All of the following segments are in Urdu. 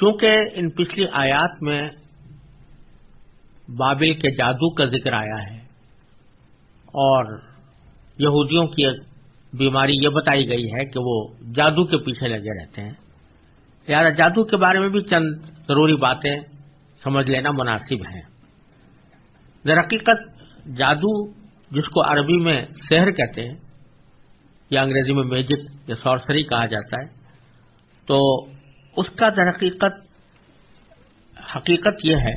چونکہ ان پچھلی آیات میں بابل کے جادو کا ذکر آیا ہے اور یہودیوں کی بیماری یہ بتائی گئی ہے کہ وہ جادو کے پیچھے لگے رہتے ہیں۔ لہٰذا جادو کے بارے میں بھی چند ضروری باتیں سمجھ لینا مناسب ہیں۔ در حقیقت جادو جس کو عربی میں سحر کہتے ہیں یا انگریزی میں میجک یا سورسری کہا جاتا ہے، تو اس کا در حقیقت حقیقت یہ ہے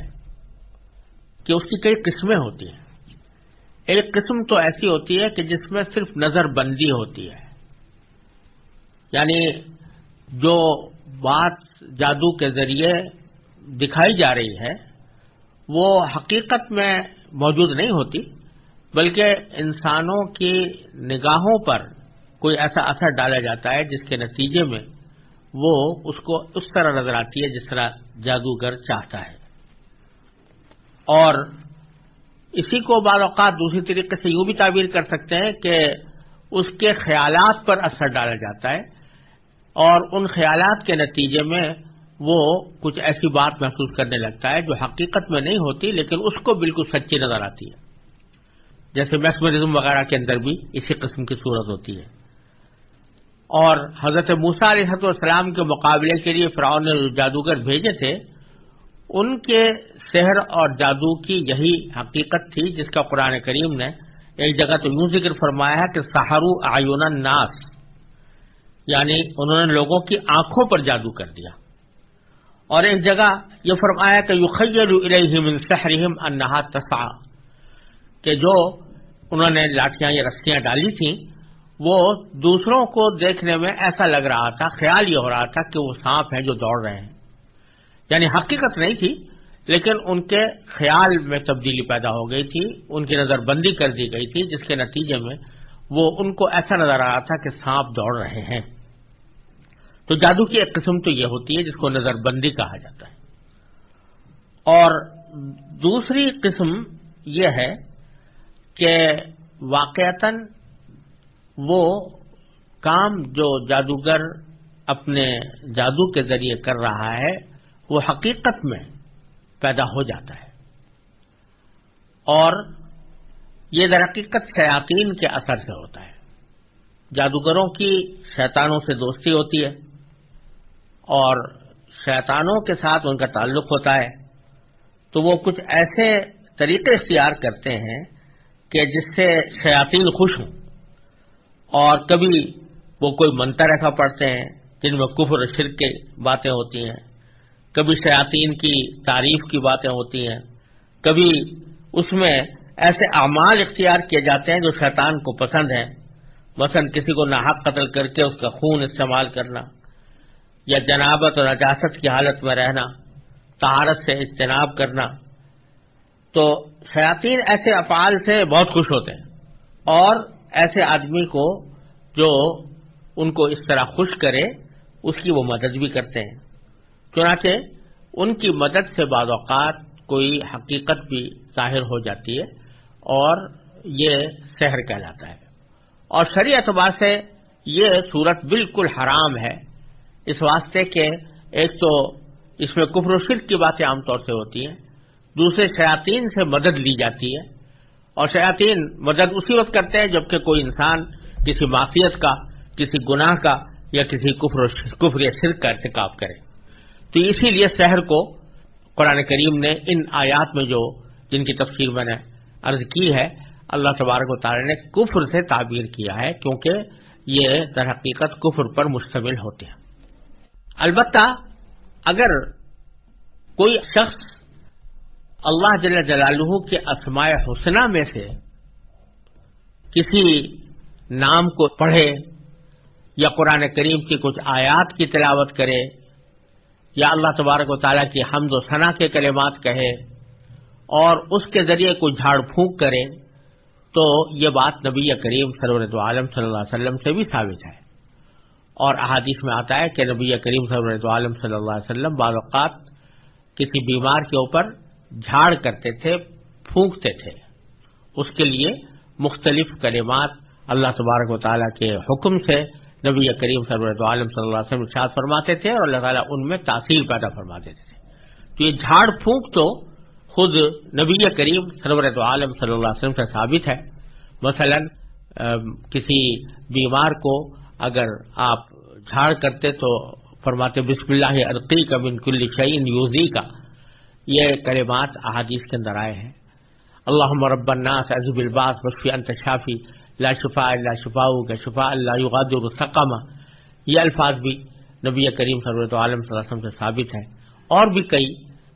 کہ اس کی کئی قسمیں ہوتی ہیں۔ ایک قسم تو ایسی ہوتی ہے کہ جس میں صرف نظر بندی ہوتی ہے۔ یعنی جو بات جادو کے ذریعے دکھائی جا رہی ہے، وہ حقیقت میں موجود نہیں ہوتی، بلکہ انسانوں کی نگاہوں پر کوئی ایسا اثر ڈالا جاتا ہے جس کے نتیجے میں وہ اس کو اس طرح نظر آتی ہے جس طرح جادوگر چاہتا ہے۔ اور اسی کو بعض اوقات دوسری طریقے سے یوں بھی تعبیر کر سکتے ہیں کہ اس کے خیالات پر اثر ڈالا جاتا ہے اور ان خیالات کے نتیجے میں وہ کچھ ایسی بات محسوس کرنے لگتا ہے جو حقیقت میں نہیں ہوتی لیکن اس کو بالکل سچی نظر آتی ہے۔ جیسے میسمرزم وغیرہ کے اندر بھی اسی قسم کی صورت ہوتی ہے۔ اور حضرت موسا علیہ السلام کے مقابلے کے لیے فراؤن نے جادوگر بھیجے تھے، ان کے سحر اور جادو کی یہی حقیقت تھی جس کا قرآن کریم نے ایک جگہ تو یوں ذکر فرمایا ہے کہ سہارو آیون ناس یعنی انہوں نے لوگوں کی آنکھوں پر جادو کر دیا۔ اور ایک جگہ یہ فرمایا کہ من سحرہم انہا تسا کہ جو انہوں نے لاٹیاں یا رسیاں ڈالی تھیں وہ دوسروں کو دیکھنے میں ایسا لگ رہا تھا، خیال یہ ہو رہا تھا کہ وہ سانپ ہیں جو دوڑ رہے ہیں۔ یعنی حقیقت نہیں تھی، لیکن ان کے خیال میں تبدیلی پیدا ہو گئی تھی، ان کی نظر بندی کر دی گئی تھی، جس کے نتیجے میں وہ ان کو ایسا نظر آ رہا تھا کہ سانپ دوڑ رہے ہیں۔ تو جادو کی ایک قسم تو یہ ہوتی ہے جس کو نظر بندی کہا جاتا ہے۔ اور دوسری قسم یہ ہے کہ واقعتا وہ کام جو جادوگر اپنے جادو کے ذریعے کر رہا ہے، وہ حقیقت میں پیدا ہو جاتا ہے۔ اور یہ در حقیقت شیاطین کے اثر سے ہوتا ہے۔ جادوگروں کی شیطانوں سے دوستی ہوتی ہے اور شیطانوں کے ساتھ ان کا تعلق ہوتا ہے۔ تو وہ کچھ ایسے طریقے اختیار کرتے ہیں کہ جس سے شیاطین خوش ہوں۔ اور کبھی وہ کوئی منتر ایسا پڑھتے ہیں جن میں کفر شرک کی باتیں ہوتی ہیں، کبھی شیاطین کی تعریف کی باتیں ہوتی ہیں، کبھی اس میں ایسے اعمال اختیار کیے جاتے ہیں جو شیطان کو پسند ہیں، مثلا کسی کو ناحق قتل کر کے اس کا خون استعمال کرنا یا جنابت اور نجاست کی حالت میں رہنا تہارت سے اجتناب کرنا۔ تو شیاطین ایسے افعال سے بہت خوش ہوتے ہیں اور ایسے آدمی کو جو ان کو اس طرح خوش کرے، اس کی وہ مدد بھی کرتے ہیں۔ چنانچہ ان کی مدد سے بعض اوقات کوئی حقیقت بھی ظاہر ہو جاتی ہے اور یہ سحر کہلاتا ہے۔ اور شرع اعتبار سے یہ صورت بالکل حرام ہے۔ اس واسطے کہ ایک تو اس میں کفر و شرک کی باتیں عام طور سے ہوتی ہیں، دوسرے شیاطین سے مدد لی جاتی ہے۔ اور شیاطین مدد اسی وقت کرتے ہیں جبکہ کوئی انسان کسی معافیت کا، کسی گناہ کا یا کسی کفر یا شرک کا ارتکاب کرے۔ تو اسی لیے شہر کو قرآن کریم نے ان آیات میں جو، جن کی تفصیل میں نے عرض کی ہے، اللہ تبارک و تعالی نے کفر سے تعبیر کیا ہے کیونکہ یہ در حقیقت کفر پر مشتمل ہوتے ہیں۔ البتہ اگر کوئی شخص اللہ جل جلالہ کے اسماء حسنہ میں سے کسی نام کو پڑھے یا قرآن کریم کی کچھ آیات کی تلاوت کرے یا اللہ تبارک و تعالیٰ کی حمد و ثنا کے کلمات کہے اور اس کے ذریعے کوئی جھاڑ پھونک کرے تو یہ بات نبی کریم سرورت عالم صلی اللہ علیہ وسلم سے بھی ثابت ہے۔ اور احادیث میں آتا ہے کہ نبی کریم سرورت عالم صلی اللہ علیہ وسلم بعض اوقات کسی بیمار کے اوپر جھاڑ کرتے تھے، پھونکتے تھے۔ اس کے لیے مختلف کلمات اللہ تبارک و تعالیٰ کے حکم سے نبی کریم سرورت عالم صلی اللہ علیہ وسلم ارشاد فرماتے تھے اور اللہ تعالیٰ ان میں تاثیر پیدا فرما دیتے تھے۔ تو یہ جھاڑ پھونک تو خود نبی کریم سرورت عالم صلی اللہ علیہ وسلم سے ثابت ہے۔ مثلا کسی بیمار کو اگر آپ جھاڑ کرتے تو فرماتے، بسم اللہ عرقی کا بن کل شعین یوزی کا یہ کلمات احادیث کے اندر آئے ہیں۔ اللہ مرب الناس عزب الباس بشفی انت شافی، لا شفا اللہ شفا کا شفا اللہ یغادر السقامہ یہ الفاظ بھی نبی کریم صلی عالم صلی اللہ علیہ وسلم سے ثابت ہیں۔ اور بھی کئی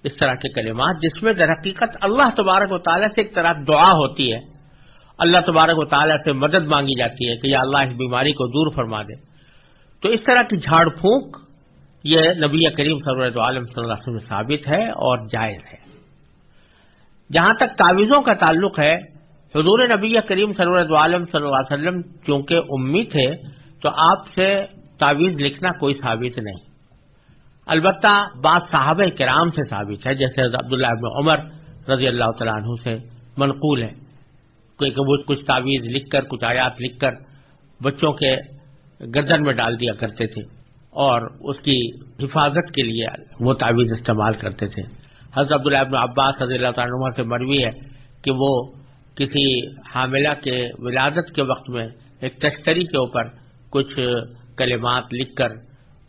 اس طرح کے کلمات جس میں در حقیقت اللہ تبارک و تعالیٰ سے ایک طرح دعا ہوتی ہے۔ اللہ تبارک و تعالیٰ سے مدد مانگی جاتی ہے کہ یا اللہ اس بیماری کو دور فرما دے۔ تو اس طرح کی جھاڑ پھونک یہ نبی کریم صلی عالم صلی اللہ علیہ وسلم ثابت ہے اور جائز ہے۔ جہاں تک تعویذوں کا تعلق ہے، حضور نبی کریم صلی عالم صلی اللہ علیہ وسلم چونکہ امی تھے، تو آپ سے تعویذ لکھنا کوئی ثابت نہیں۔ البتہ بعض صحابہ کرام سے ثابت ہے، جیسے عبداللہ ابن عمر رضی اللہ تعالیٰ عنہ سے منقول ہے وہ کچھ تعویذ لکھ کر، کچھ آیات لکھ کر بچوں کے گردن میں ڈال دیا کرتے تھے۔ اور اس کی حفاظت کے لیے وہ تعویذ استعمال کرتے تھے۔ حضرت عبداللہ ابن عباس رضی اللہ تعالیٰ سے مروی ہے کہ وہ کسی حاملہ کے ولادت کے وقت میں ایک تشتری کے اوپر کچھ کلمات لکھ کر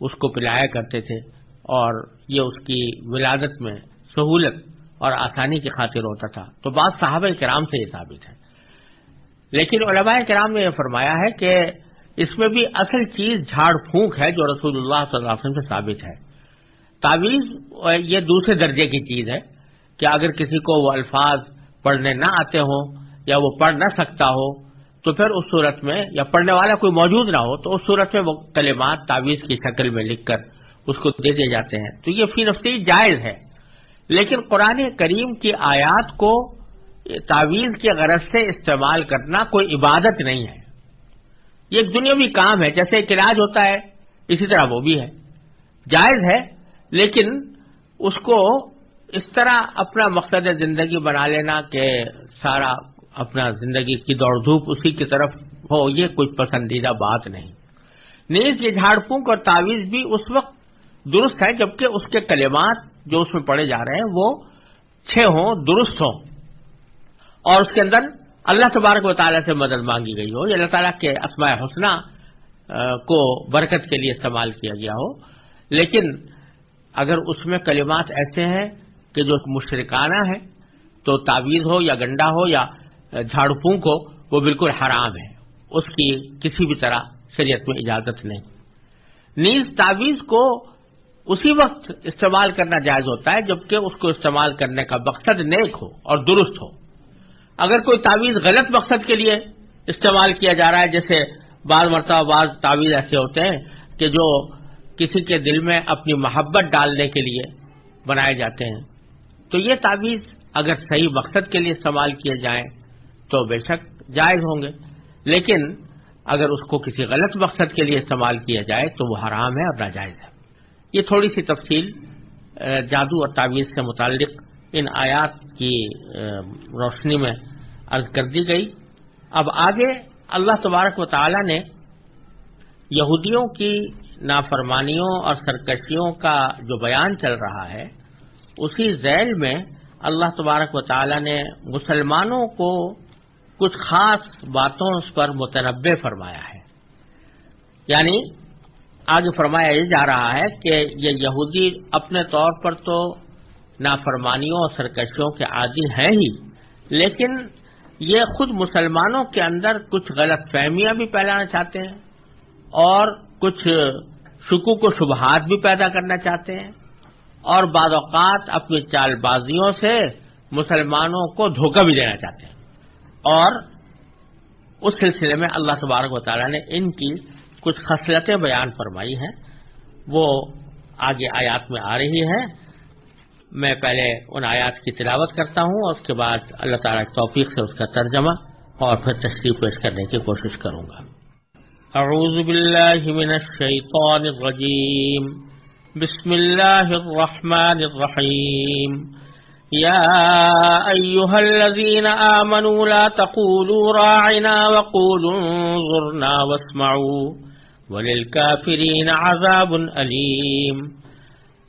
اس کو پلایا کرتے تھے اور یہ اس کی ولادت میں سہولت اور آسانی کی خاطر ہوتا تھا۔ تو بعض صحابہ کرام سے یہ ثابت ہے۔ لیکن علماء کرام نے یہ فرمایا ہے کہ اس میں بھی اصل چیز جھاڑ پھونک ہے جو رسول اللہ صلی اللہ علیہ وسلم سے ثابت ہے۔ تعویذ یہ دوسرے درجے کی چیز ہے کہ اگر کسی کو وہ الفاظ پڑھنے نہ آتے ہوں یا وہ پڑھ نہ سکتا ہو، تو پھر اس صورت میں یا پڑھنے والا کوئی موجود نہ ہو، تو اس صورت میں وہ کلمات تعویذ کی شکل میں لکھ کر اس کو دے دیے جاتے ہیں۔ تو یہ فی نفسی جائز ہے۔ لیکن قرآن کریم کی آیات کو تعویذ کے غرض سے استعمال کرنا کوئی عبادت نہیں ہے۔ یہ ایک دنیاوی کام ہے، جیسے ایک علاج ہوتا ہے، اسی طرح وہ بھی ہے۔ جائز ہے، لیکن اس کو اس طرح اپنا مقصد زندگی بنا لینا کہ سارا اپنا زندگی کی دوڑ دھوپ اسی کی طرف ہو، یہ کوئی پسندیدہ بات نہیں۔ نیز یہ جھاڑ پھونک اور تعویذ بھی اس وقت درست ہے، جبکہ اس کے کلمات جو اس میں پڑے جا رہے ہیں، وہ چھ ہوں، درست ہوں۔ اور اس کے اندر اللہ تبارک و تعالیٰ سے مدد مانگی گئی ہو یا اللہ تعالیٰ کے اسماء حسنہ کو برکت کے لیے استعمال کیا گیا ہو۔ لیکن اگر اس میں کلمات ایسے ہیں کہ جو مشرکانہ ہے تو تعویذ ہو یا گنڈا ہو یا جھاڑو پونک ہو، وہ بالکل حرام ہے۔ اس کی کسی بھی طرح شریعت میں اجازت نہیں۔ نیز تعویذ کو اسی وقت استعمال کرنا جائز ہوتا ہے، جبکہ اس کو استعمال کرنے کا مقصد نیک ہو اور درست ہو۔ اگر کوئی تعویذ غلط مقصد کے لیے استعمال کیا جا رہا ہے، جیسے بعض مرتبہ بعض تعویذ ایسے ہوتے ہیں کہ جو کسی کے دل میں اپنی محبت ڈالنے کے لیے بنائے جاتے ہیں، تو یہ تعویذ اگر صحیح مقصد کے لیے استعمال کیے جائیں تو بے شک جائز ہوں گے۔ لیکن اگر اس کو کسی غلط مقصد کے لیے استعمال کیا جائے تو وہ حرام ہے اور ناجائز ہے۔ یہ تھوڑی سی تفصیل جادو اور تعویذ سے متعلق ان آیات کی روشنی میں عرض کر دی گئی۔ اب آگے اللہ تبارک و تعالی نے یہودیوں کی نافرمانیوں اور سرکشیوں کا جو بیان چل رہا ہے، اسی ذیل میں اللہ تبارک و تعالی نے مسلمانوں کو کچھ خاص باتوں پر متنوع فرمایا ہے۔ یعنی آگے فرمایا یہ جا رہا ہے کہ یہ یہودی اپنے طور پر تو نافرمانیوں اور سرکشیوں کے عادی ہیں ہی۔ لیکن یہ خود مسلمانوں کے اندر کچھ غلط فہمیاں بھی پھیلانا چاہتے ہیں اور کچھ شکوک و شبہات بھی پیدا کرنا چاہتے ہیں اور بعض اوقات اپنی چال بازیوں سے مسلمانوں کو دھوکہ بھی دینا چاہتے ہیں۔ اور اس سلسلے میں اللہ تبارک و تعالیٰ نے ان کی کچھ خصلتیں بیان فرمائی ہیں۔ وہ آگے آیات میں آ رہی ہیں۔ میں پہلے ان آیات کی تلاوت کرتا ہوں اور اس کے بعد اللہ تعالیٰ کی توفیق سے اس کا ترجمہ اور پھر تشریف پیش کرنے کی کوشش کروں گا۔ اعوذ باللہ من الشیطان الرجیم۔ بسم اللہ الرحمن الرحیم۔ يا أيها الذين آمنوا لا تقولوا راعنا وقولوا انظرنا واسمعوا وللكافرين عذاب أليم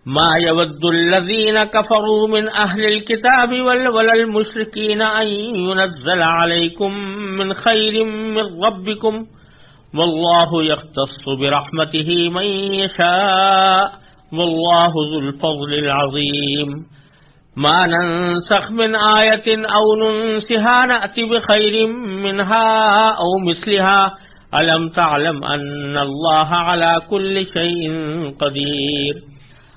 ما يود الذين كفروا من أهل الكتاب ولا المشركين أن ينزل عليكم من خير من ربكم والله يختص برحمته من يشاء والله ذو الفضل العظيم ما ننسخ من آية أو ننسها نأتي بخير منها أو مثلها ألم تعلم أن الله على كل شيء قدير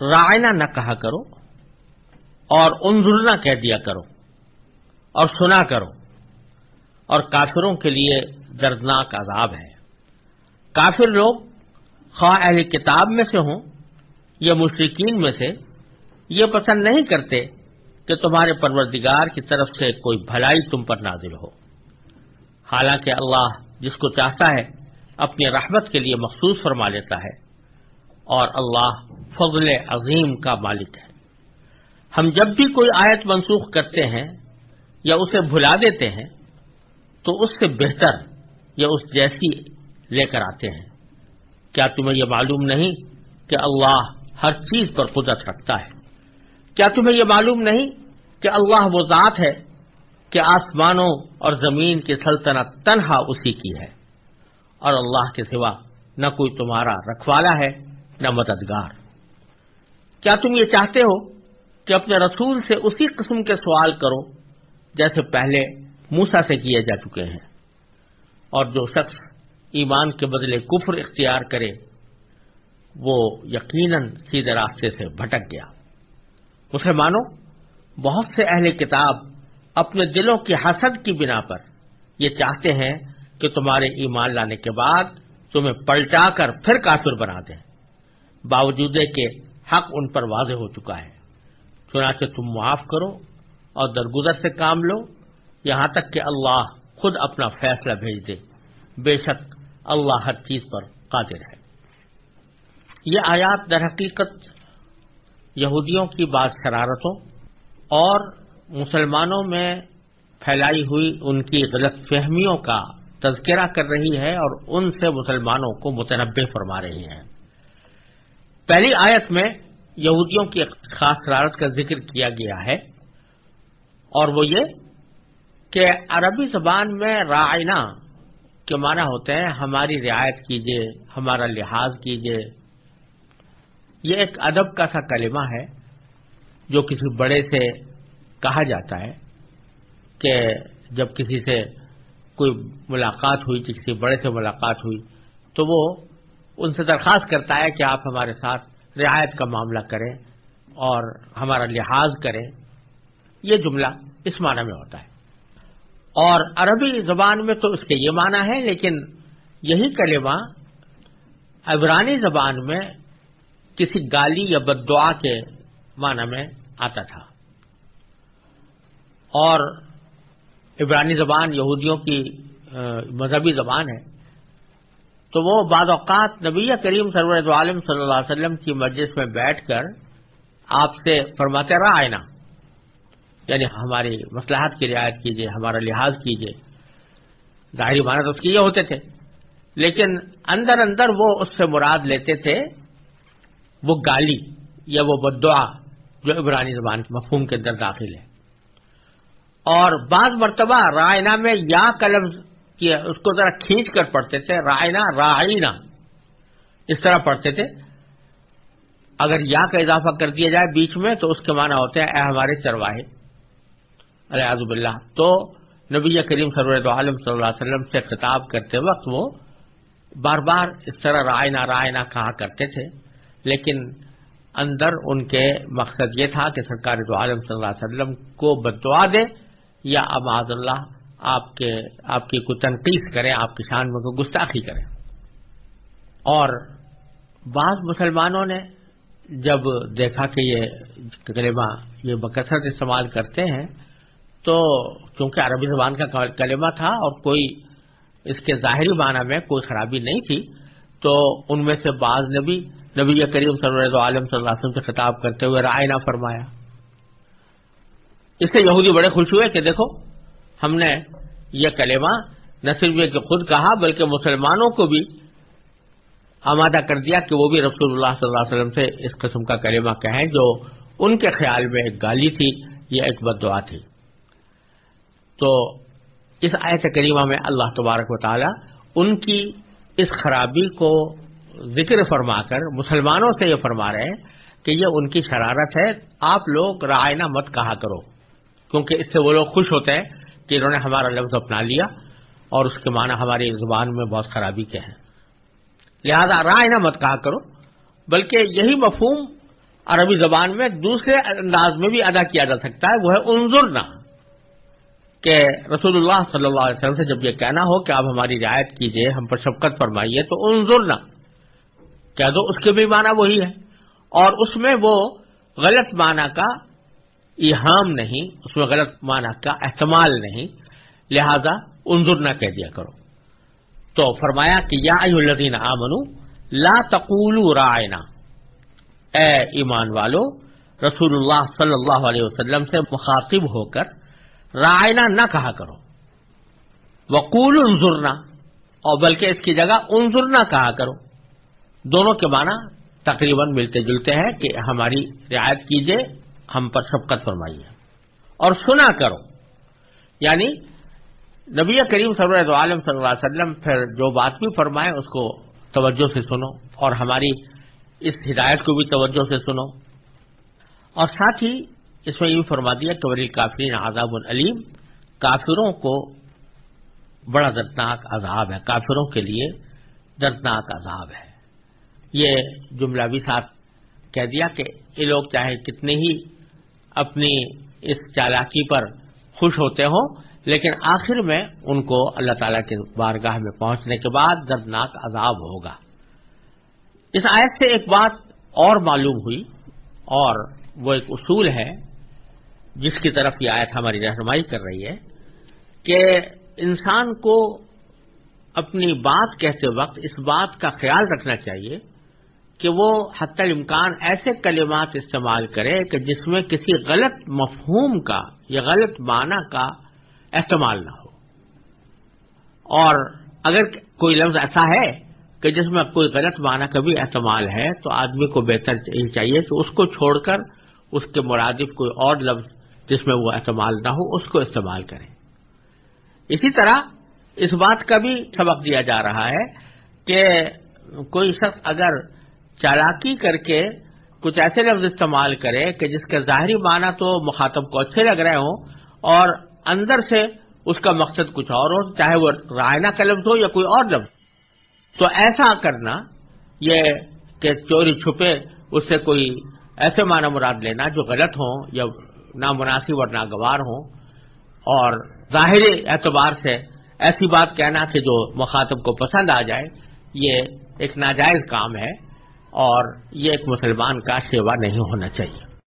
رائنا نہ کہا کرو اور انظرنا کہہ دیا کرو اور سنا کرو اور کافروں کے لیے دردناک عذاب ہے۔ کافر لوگ خواہ اہل کتاب میں سے ہوں یا مشرقین میں سے، یہ پسند نہیں کرتے کہ تمہارے پروردگار کی طرف سے کوئی بھلائی تم پر نازل ہو۔ حالانکہ اللہ جس کو چاہتا ہے، اپنی رحمت کے لیے مخصوص فرما لیتا ہے۔ اور اللہ فضل عظیم کا مالک ہے۔ ہم جب بھی کوئی آیت منسوخ کرتے ہیں یا اسے بھلا دیتے ہیں تو اس سے بہتر یا اس جیسی لے کر آتے ہیں۔ کیا تمہیں یہ معلوم نہیں کہ اللہ ہر چیز پر قدرت رکھتا ہے؟ کیا تمہیں یہ معلوم نہیں کہ اللہ وہ ذات ہے کہ آسمانوں اور زمین کی سلطنت تنہا اسی کی ہے اور اللہ کے سوا نہ کوئی تمہارا رکھوالا ہے؟ نہ مددگار۔ کیا تم یہ چاہتے ہو کہ اپنے رسول سے اسی قسم کے سوال کرو جیسے پہلے موسا سے کیے جا چکے ہیں؟ اور جو شخص ایمان کے بدلے کفر اختیار کرے، وہ یقیناً سیدھے راستے سے بھٹک گیا۔ مسلمانوں، بہت سے اہل کتاب اپنے دلوں کی حسد کی بنا پر یہ چاہتے ہیں کہ تمہارے ایمان لانے کے بعد تمہیں پلٹا کر پھر کافر بنا دیں۔ باوجود کہ حق ان پر واضح ہو چکا ہے۔ چنانچہ تم معاف کرو اور درگزر سے کام لو۔ یہاں تک کہ اللہ خود اپنا فیصلہ بھیج دے۔ بے شک اللہ ہر چیز پر قادر ہے۔ یہ آیات در حقیقت یہودیوں کی بعض شرارتوں اور مسلمانوں میں پھیلائی ہوئی ان کی غلط فہمیوں کا تذکرہ کر رہی ہے اور ان سے مسلمانوں کو متنوع فرما رہی ہے پہلی آیت میں یہودیوں کی خاص شرارت کا ذکر کیا گیا ہے اور وہ یہ کہ عربی زبان میں رائنا کے معنی ہوتے ہیں ہماری رعایت کیجیے ہمارا لحاظ کیجیے یہ ایک ادب کا سا کلمہ ہے جو کسی بڑے سے کہا جاتا ہے کہ جب کسی سے کوئی ملاقات ہوئی، کسی بڑے سے ملاقات ہوئی تو وہ ان سے درخواست کرتا ہے کہ آپ ہمارے ساتھ رعایت کا معاملہ کریں اور ہمارا لحاظ کریں۔ یہ جملہ اس معنی میں ہوتا ہے۔ اور عربی زبان میں تو اس کے یہ معنی ہے لیکن یہی کلمہ عبرانی زبان میں کسی گالی یا بد دعا کے معنی میں آتا تھا۔ اور عبرانی زبان یہودیوں کی مذہبی زبان ہے۔ تو وہ بعض اوقات نبی کریم سرور عالم صلی اللہ علیہ وسلم کی مجلس میں بیٹھ کر آپ سے فرماتے رہا آئنا یعنی ہماری مسلحت کی رعایت کیجیے ہمارا لحاظ کیجیے ظاہری معنی تو اس کے یہ ہوتے تھے۔ لیکن اندر اندر وہ اس سے مراد لیتے تھے وہ گالی یا وہ بدعا جو عبرانی زبان کے مفہوم کے اندر داخل ہے۔ اور بعض مرتبہ رائنا میں یا قلم اس کو ذرا کھینچ کر پڑھتے تھے، رائنا رائنا۔ اس طرح پڑھتے تھے۔ اگر یا کا اضافہ کر دیا جائے بیچ میں، تو اس کے معنی ہوتے ہیں، اے ہمارے چرواہے۔ الحضب اللہ تو نبی کریم سرور عالم صلی اللہ علیہ وسلم سے خطاب کرتے وقت وہ بار بار اس طرح رائنا رائنا کہا کرتے تھے۔ لیکن اندر ان کے مقصد یہ تھا کہ سرکار دو عالم صلی اللہ علیہ وسلم کو بدعا دے، یا اباد اللہ آپ کے، آپ کی کوئی تنقید کریں، آپ کی شان میں کوئی گستاخی کریں۔ اور بعض مسلمانوں نے جب دیکھا کہ یہ کلمہ، یہ بکثرت استعمال کرتے ہیں، تو کیونکہ عربی زبان کا کلمہ تھا اور کوئی اس کے ظاہری معنی میں کوئی خرابی نہیں تھی، تو ان میں سے بعض نے بھی نبی کریم صلی عالم صلی اللہ علیہ وسلم سے خطاب کرتے ہوئے رائے نہ فرمایا اس سے یہودی بڑے خوش ہوئے کہ دیکھو ہم نے یہ کلمہ نہ صرف یہ کہ خود کہا، بلکہ مسلمانوں کو بھی آمادہ کر دیا کہ وہ بھی رسول اللہ صلی اللہ علیہ وسلم سے اس قسم کا کلمہ کہیں جو ان کے خیال میں ایک گالی تھی یہ ایک بد دعا تھی۔ تو اس آیت کریمہ میں اللہ تبارک و تعالی ان کی اس خرابی کو ذکر فرما کر، مسلمانوں سے یہ فرما رہے ہیں کہ یہ ان کی شرارت ہے۔ آپ لوگ رائنا مت کہا کرو، کیونکہ اس سے وہ لوگ خوش ہوتے ہیں۔ کہ انہوں نے ہمارا لفظ اپنا لیا اور اس کے معنی ہماری زبان میں بہت خرابی کے ہیں۔ لہذا رائنا مت کہا کرو، بلکہ یہی مفہوم عربی زبان میں دوسرے انداز میں بھی ادا کیا جا سکتا ہے، وہ ہے انظرنا، کہ رسول اللہ صلی اللہ علیہ وسلم سے جب یہ کہنا ہو کہ آپ ہماری رعایت کیجیے، ہم پر شفقت فرمائیے، تو انظرنا، کہہ دو اس کے بھی معنی وہی ہے۔ اور اس میں وہ غلط معنی کا ایہام نہیں، اس میں غلط معنی کا احتمال نہیں، لہذا انظر نہ کہہ دیا کرو۔ تو فرمایا کہ یا الدین آمنو، لا تقول رائنا اے ایمان والو رسول اللہ صلی اللہ علیہ وسلم سے مخاطب ہو کر رائنا نہ کہا کرو۔ وقول انظرنا، اور بلکہ اس کی جگہ انظرنا کہا کرو۔ دونوں کے معنی تقریباً ملتے جلتے ہیں کہ ہماری رعایت کیجیے ہم پر شفقت فرمائیے۔ اور سنا کرو۔ یعنی نبی کریم صلی اللہ عالم صلی اللہ علیہ وسلم پھر جو بات بھی فرمائے اس کو توجہ سے سنو اور ہماری اس ہدایت کو بھی توجہ سے سنو۔ اور ساتھ ہی اس میں یہ بھی فرما دیا کہ ولی کافرین عذاب العلیم، کافروں کو بڑا دردناک عذاب ہے۔ کافروں کے لیے دردناک عذاب ہے۔ یہ جملہ بھی ساتھ کہہ دیا کہ یہ لوگ چاہے کتنے ہی اپنی اس چالاکی پر خوش ہوتے ہوں، لیکن آخر میں ان کو اللہ تعالی کے بارگاہ میں پہنچنے کے بعد دردناک عذاب ہوگا۔ اس آیت سے ایک بات اور معلوم ہوئی اور وہ ایک اصول ہے جس کی طرف یہ آیت ہماری رہنمائی کر رہی ہے کہ انسان کو اپنی بات کہتے وقت اس بات کا خیال رکھنا چاہیے کہ وہ حتی الامکان ایسے کلمات استعمال کرے کہ جس میں کسی غلط مفہوم کا یا غلط معنی کا استعمال نہ ہو۔ اور اگر کوئی لفظ ایسا ہے کہ جس میں کوئی غلط معنی کا بھی استعمال ہے تو آدمی کو بہتر چاہیے کہ اس کو چھوڑ کر اس کے مرادف کوئی اور لفظ جس میں وہ استعمال نہ ہو اس کو استعمال کریں اسی طرح اس بات کا بھی سبق دیا جا رہا ہے کہ کوئی شخص اگر چالاکی کر کے کچھ ایسے لفظ استعمال کرے کہ جس کا ظاہری معنی تو مخاطب کو اچھے لگ رہے ہوں اور اندر سے اس کا مقصد کچھ اور ہو، چاہے وہ رائنا کا لفظ ہو یا کوئی اور لفظ۔ تو ایسا کرنا، یہ کہ چوری چھپے، اس سے کوئی ایسے معنی مراد لینا جو غلط ہوں یا نامناسب اور ناگوار ہوں۔ اور ظاہری اعتبار سے ایسی بات کہنا کہ جو مخاطب کو پسند آ جائے، یہ ایک ناجائز کام ہے۔ اور یہ ایک مسلمان کا سیوا نہیں ہونا چاہیے۔